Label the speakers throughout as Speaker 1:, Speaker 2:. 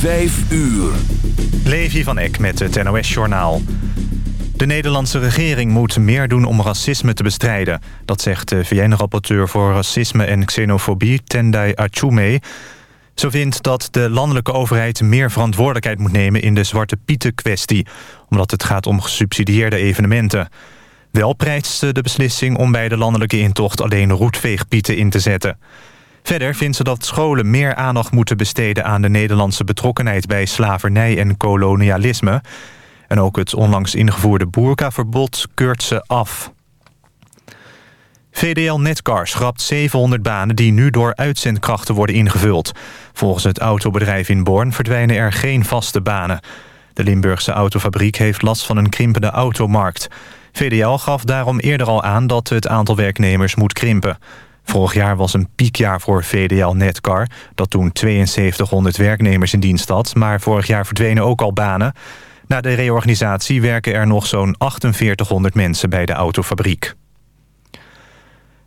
Speaker 1: Vijf uur.
Speaker 2: Levi van Eck met het NOS-journaal. De Nederlandse regering moet meer doen om racisme te bestrijden. Dat zegt de VN-rapporteur voor racisme en xenofobie, Tendai Achume. Zo vindt dat de landelijke overheid meer verantwoordelijkheid moet nemen... in de Zwarte Pieten-kwestie, omdat het gaat om gesubsidieerde evenementen. Wel prijst ze de beslissing om bij de landelijke intocht... alleen roetveegpieten in te zetten. Verder vindt ze dat scholen meer aandacht moeten besteden... aan de Nederlandse betrokkenheid bij slavernij en kolonialisme. En ook het onlangs ingevoerde boerkaverbod keurt ze af. VDL Netcar schrapt 700 banen die nu door uitzendkrachten worden ingevuld. Volgens het autobedrijf in Born verdwijnen er geen vaste banen. De Limburgse autofabriek heeft last van een krimpende automarkt. VDL gaf daarom eerder al aan dat het aantal werknemers moet krimpen. Vorig jaar was een piekjaar voor VDL Netcar... dat toen 7200 werknemers in dienst had... maar vorig jaar verdwenen ook al banen. Na de reorganisatie werken er nog zo'n 4800 mensen bij de autofabriek.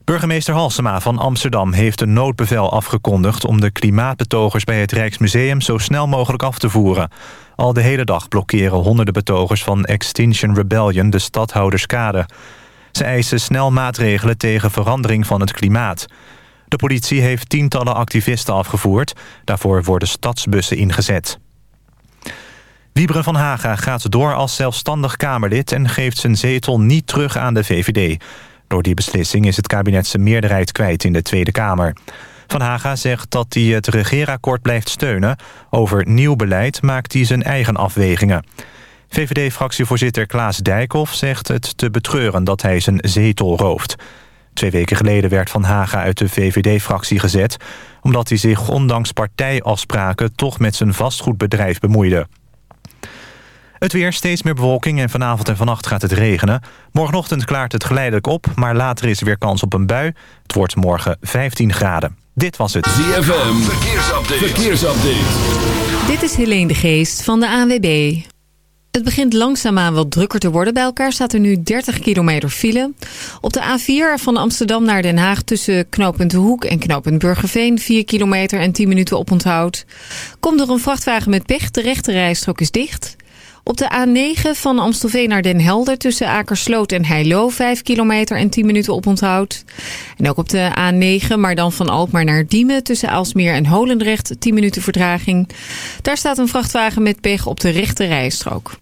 Speaker 2: Burgemeester Halsema van Amsterdam heeft een noodbevel afgekondigd... om de klimaatbetogers bij het Rijksmuseum zo snel mogelijk af te voeren. Al de hele dag blokkeren honderden betogers van Extinction Rebellion de stadhouderskade. Ze eisen snel maatregelen tegen verandering van het klimaat. De politie heeft tientallen activisten afgevoerd. Daarvoor worden stadsbussen ingezet. Wiebren van Haga gaat door als zelfstandig Kamerlid... en geeft zijn zetel niet terug aan de VVD. Door die beslissing is het kabinet zijn meerderheid kwijt in de Tweede Kamer. Van Haga zegt dat hij het regeerakkoord blijft steunen. Over nieuw beleid maakt hij zijn eigen afwegingen. VVD-fractievoorzitter Klaas Dijkhoff zegt het te betreuren dat hij zijn zetel rooft. Twee weken geleden werd Van Haga uit de VVD-fractie gezet... omdat hij zich ondanks partijafspraken toch met zijn vastgoedbedrijf bemoeide. Het weer, steeds meer bewolking en vanavond en vannacht gaat het regenen. Morgenochtend klaart het geleidelijk op, maar later is er weer kans op een bui. Het wordt morgen 15 graden. Dit was het
Speaker 1: ZFM Verkeersupdate. Verkeersupdate.
Speaker 3: Dit is Helene de Geest van de ANWB. Het begint langzaamaan wat drukker te worden. Bij elkaar staat er nu 30 kilometer file. Op de A4 van Amsterdam naar Den Haag tussen knooppunt De Hoek en knooppunt Burgerveen 4 kilometer en 10 minuten oponthoud. Komt er een vrachtwagen met pech, de rechte rijstrook is dicht. Op de A9 van Amstelveen naar Den Helder tussen Akersloot en Heilo 5 kilometer en 10 minuten oponthoud. En ook op de A9, maar dan van Alkmaar naar Diemen tussen Aalsmeer en Holendrecht 10 minuten vertraging. Daar staat een vrachtwagen met pech op de rechte rijstrook.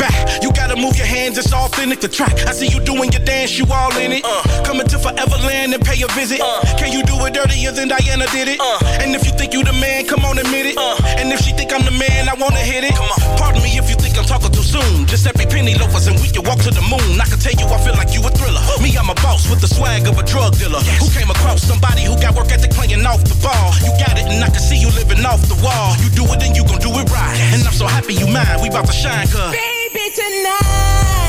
Speaker 4: Back. You gotta move your hands. It's authentic. The track. I see you doing your dance. You all in it. Uh, coming to Foreverland and pay a visit. Uh, can you do it dirtier than Diana did it? Uh, and if you think you the man, come on admit it. Uh, and if she think I'm the man, I wanna hit it. Come on. Pardon me if you think I'm talking too soon. Just Giuseppe Penny loafers and we can walk to the moon. I can tell you I feel like you a thriller. Me, I'm a boss with the swag of a drug dealer. Who came across somebody who got work ethic playing off the ball. You got it and I can see you living off the wall. You do it and you gon' do it right. And I'm so happy you mine. We about to shine cause
Speaker 5: Baby, tonight.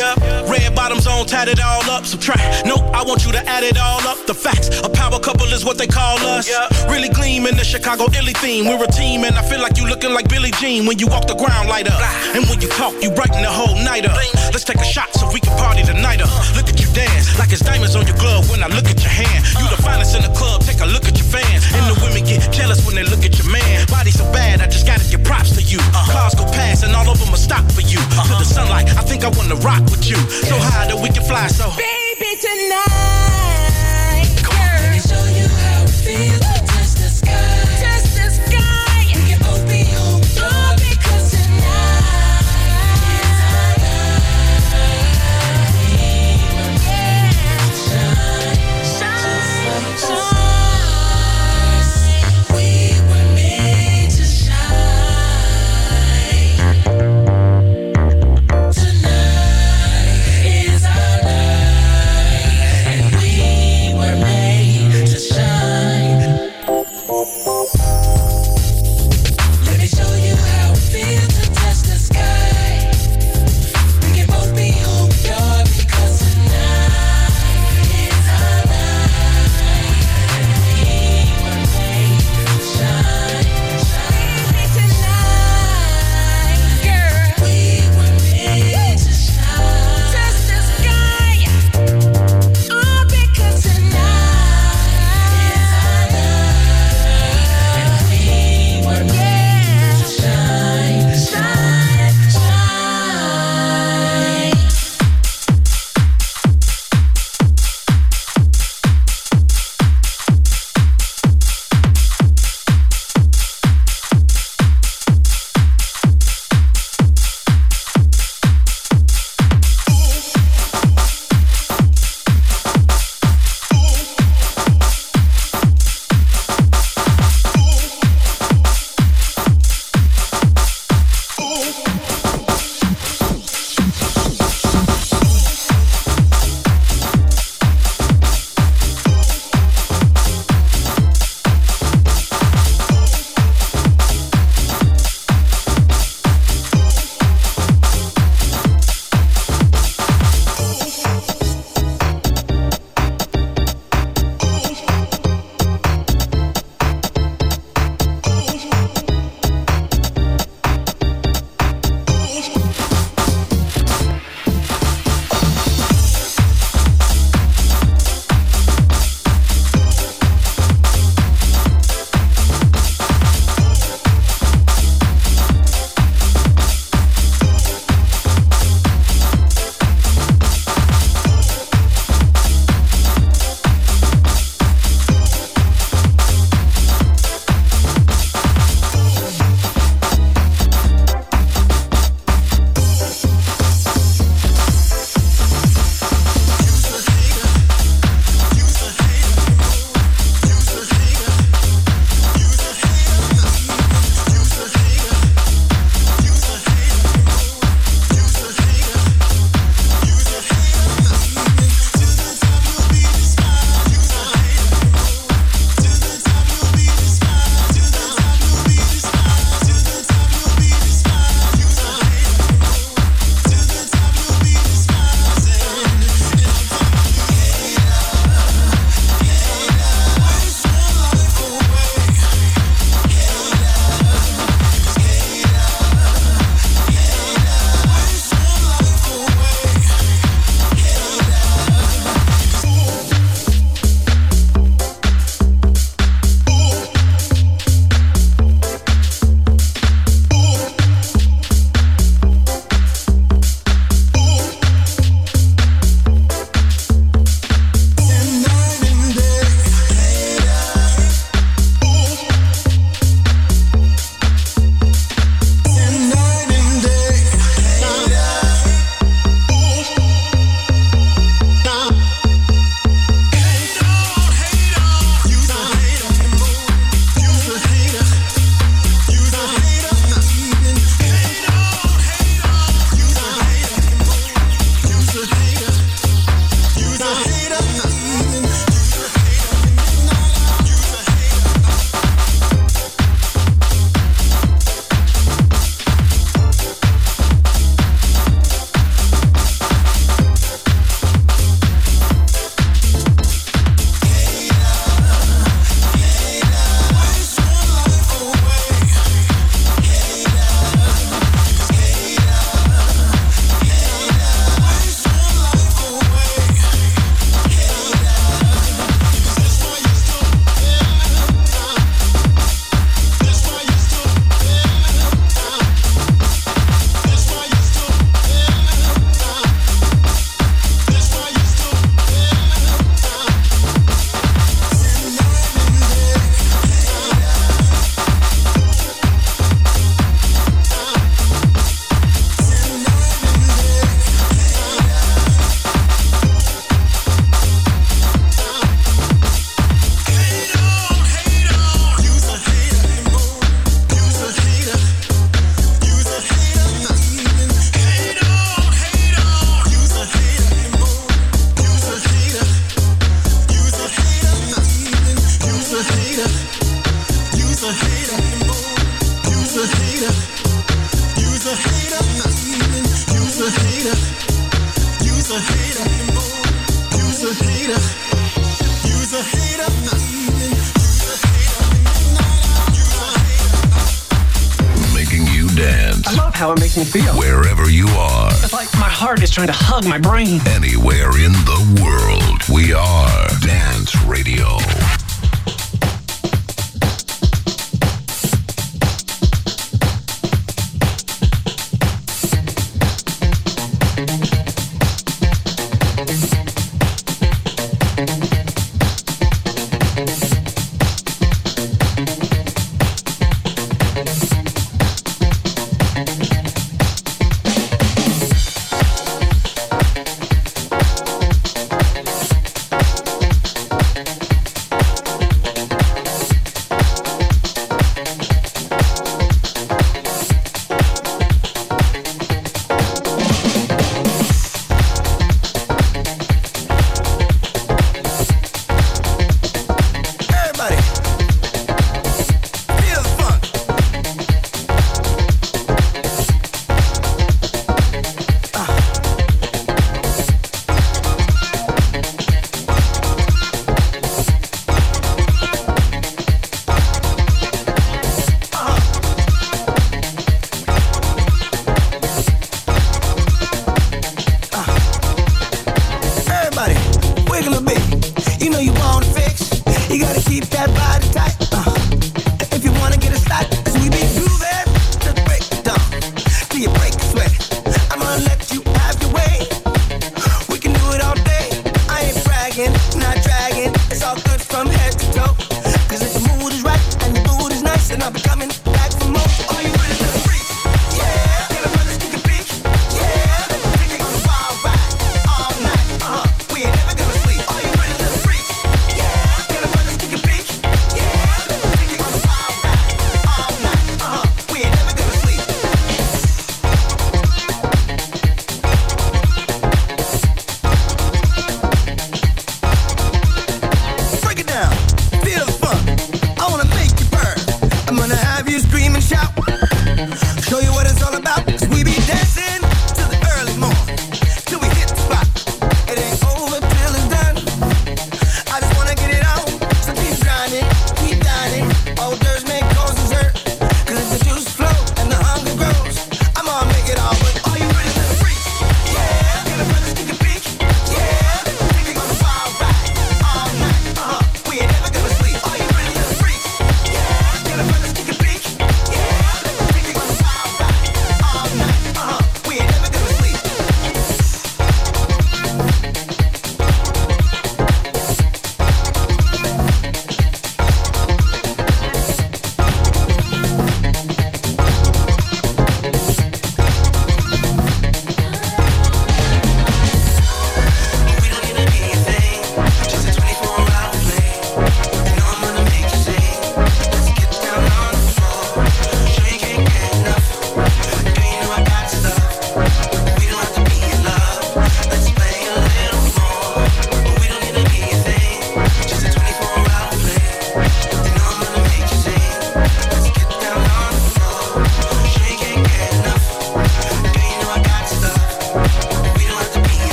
Speaker 4: All. Red bottoms on, tatted all up. Subtract. Nope, I want you to add it all up. The facts. A power couple is what they call us. Really gleam in the Chicago illy theme. We're a team, and I feel like you looking like Billie Jean when you walk the ground light up. And when you talk, you brighten the whole night up. Let's take a shot so we can party the night up. Look at you dance like it's diamonds on your glove when I look at your hand. You the finest in the club. Take a look at your fans. And the women get jealous when they look at your man. Body so bad, I just gotta give props to you. Cars go past and all of them will stop for you. To the sunlight, I think I wanna rock with you. So high that we can fly so.
Speaker 5: Baby, tonight.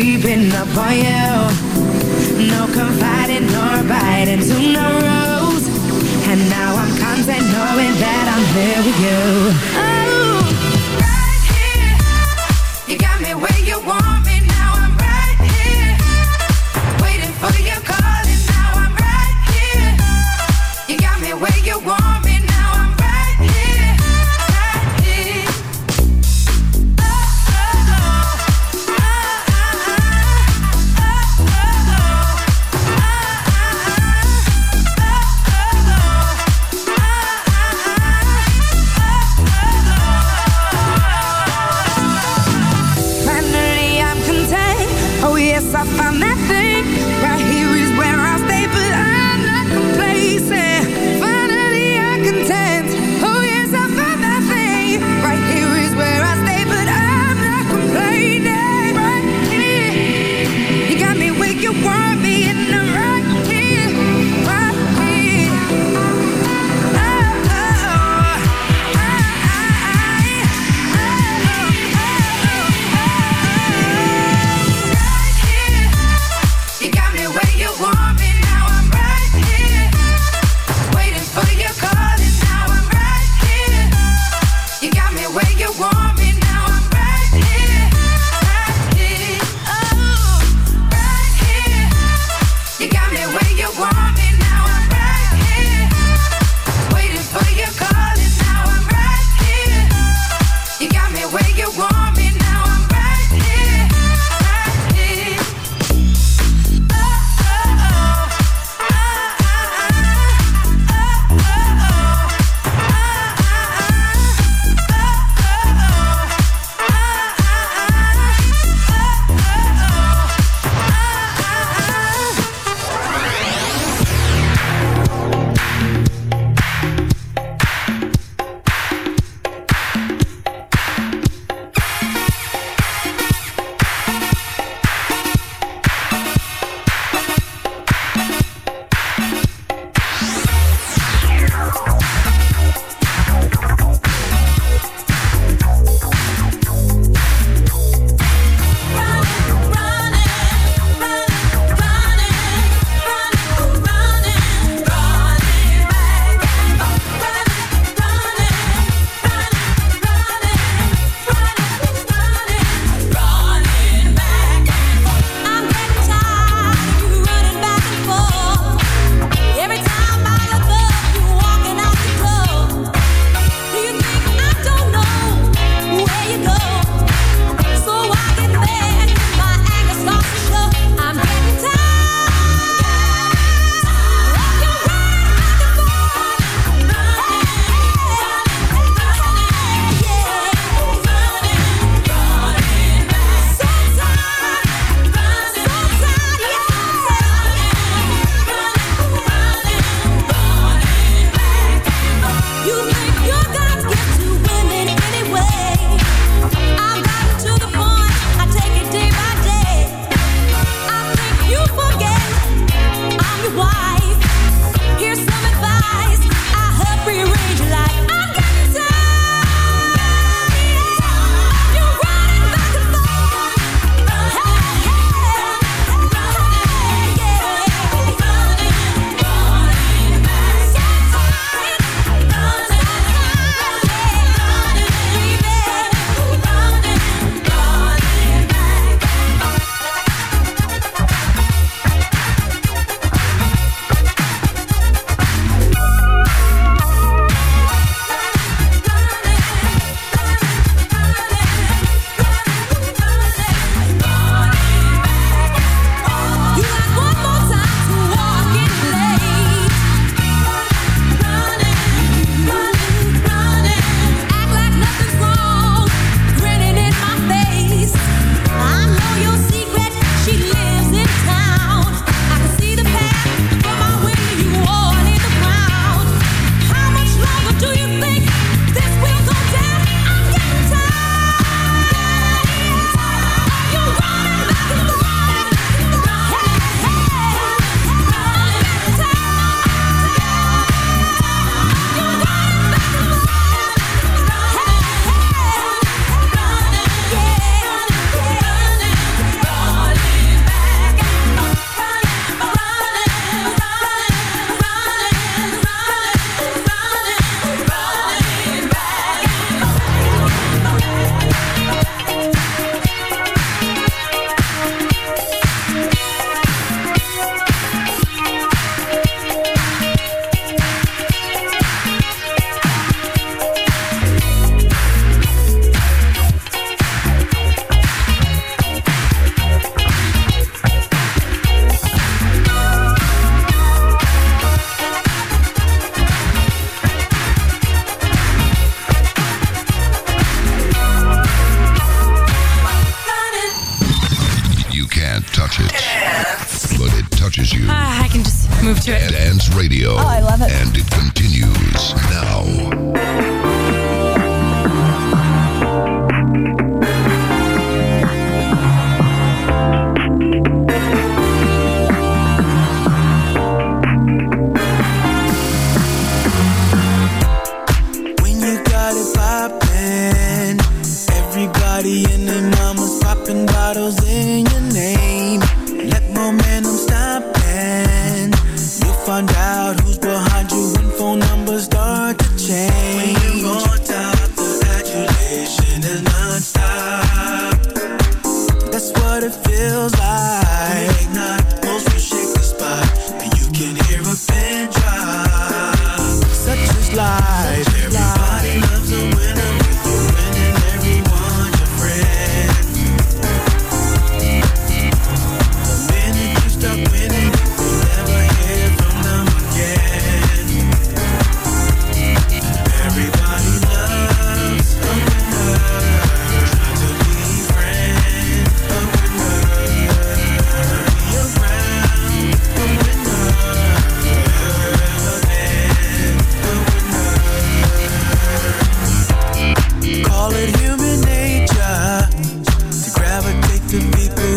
Speaker 6: creeping up on you. No confiding nor biting to no rules. And now I'm content knowing that I'm here with you.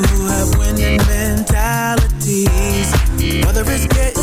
Speaker 7: who have winning mentalities. Whether it's getting